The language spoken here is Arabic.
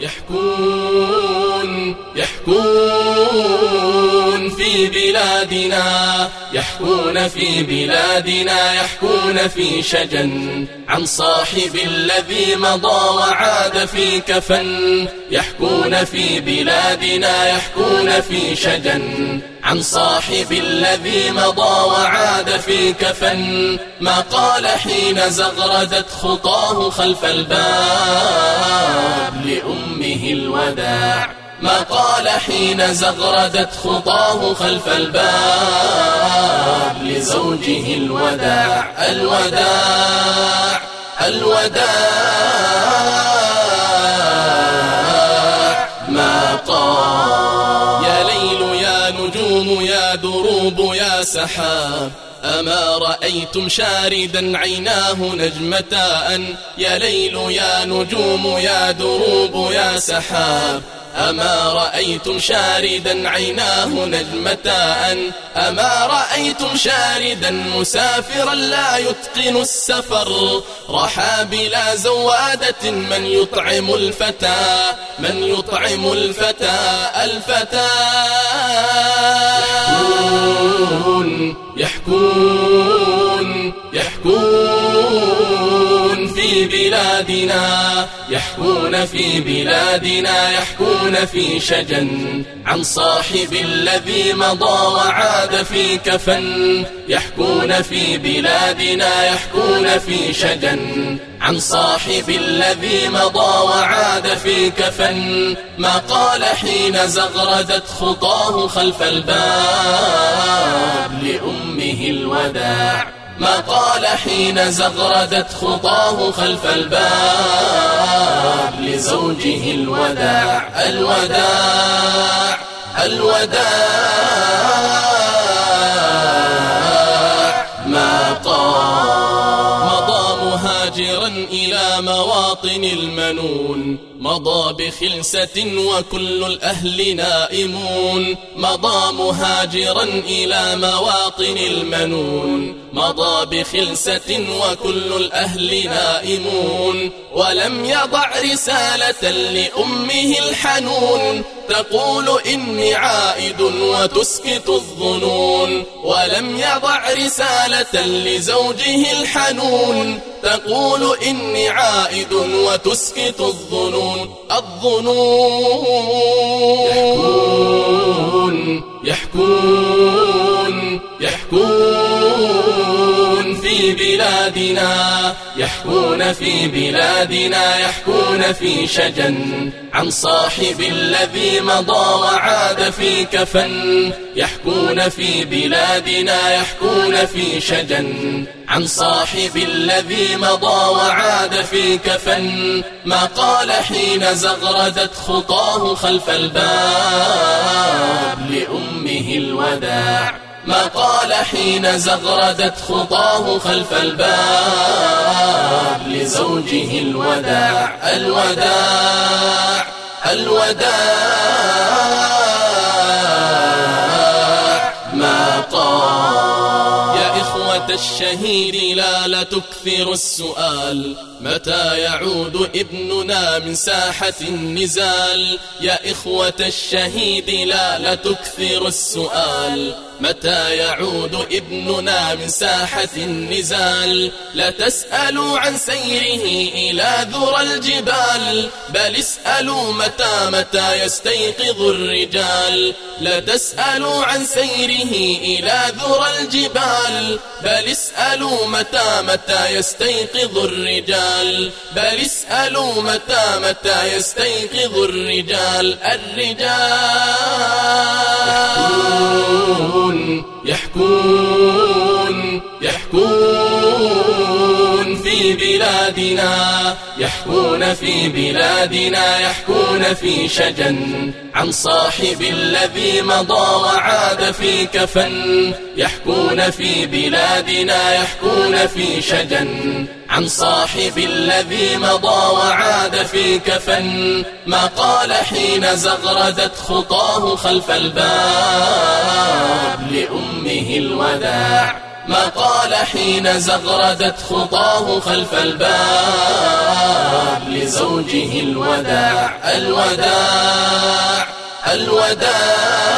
يحكون يحكون. في بلادنا يحكون في بلادنا يحكون في شجن. عن صاحب الذي مضى وعاد في كفن يحكون في بلادنا يحكون في شجن. عن صاحب الذي مضى وعاد في كفن ما قال حين زغردت خطاه خلف الباب لأمه الوداع. ما قال حين زغردت خطاه خلف الباب لزوجه الوداع الوداع الوداع. ما قال يا ليل يا نجوم يا دروب يا سحاب أما رأيتم شاردا عيناه نجمتان. يا ليل يا نجوم يا دروب يا سحاب أما رأيتم شاردا عيناه نجمتان أما رأيتم شاردا مسافرا لا يتقن السفر. رحى بلا زوادة من يطعم الفتى من يطعم الفتى الفتى. يحكون يحكون يحكون. في بلادنا يحكون في بلادنا يحكون في شجن. عن صاحب الذي مضى وعاد في كفن يحكون في بلادنا يحكون في شجن. عن صاحب الذي مضى وعاد في كفن ما قال حين زغردت خطاه خلف الباب لأمه الوداع. ما قال حين زغردت خطاه خلف الباب لزوجه الوداع الوداع الوداع. مواطن المنون مضى بخلسة وكل الأهل نائمون مضى مهاجرا إلى مواطن المنون مضى بخلسة وكل الأهل نائمون ولم يضع رسالة لأمه الحنون تقول إني عائد وتسكت الظنون ولم يضع رسالة لزوجه الحنون تقول إني عائد وتسكت الظنون. الظنون. يحكون. في بلادنا يحكون في بلادنا يحكون في شجن. عن صاحب الذي مضى وعاد في كفن يحكون في بلادنا يحكون في شجن. عن صاحب الذي مضى وعاد في كفن ما قال حين زغردت خطاه خلف الباب لأمه الوداع. ما قال حين زغردت خطاه خلف الباب لزوجه الوداع الوداع الوداع. ما قال يا إخوة الشهيد لا لتكثر السؤال. متى يعود ابننا من ساحة النزال؟ يا إخوة الشهيد لا لتكثر السؤال. متى يعود ابننا من ساحة النزال؟ لا تسألوا عن سيره إلى ذرى الجبال بل اسألوا متى متى يستيقظ الرجال؟ لا تسألوا عن سيره إلى ذرى الجبال بل اسألوا متى متى يستيقظ الرجال؟ بل اسألوا متى متى يستيقظ الرجال؟ الرجال. يحكون يحكون بلادنا يحكون في بلادنا يحكون في شجن. عن صاحب الذي مضى وعاد في كفن يحكون في بلادنا يحكون في شجن. عن صاحب الذي مضى وعاد في كفن ما قال حين زغردت خطاه خلف الباب لأمه الوداع. ما قال حين زغردت خطاه خلف الباب لزوجه الوداع الوداع الوداع.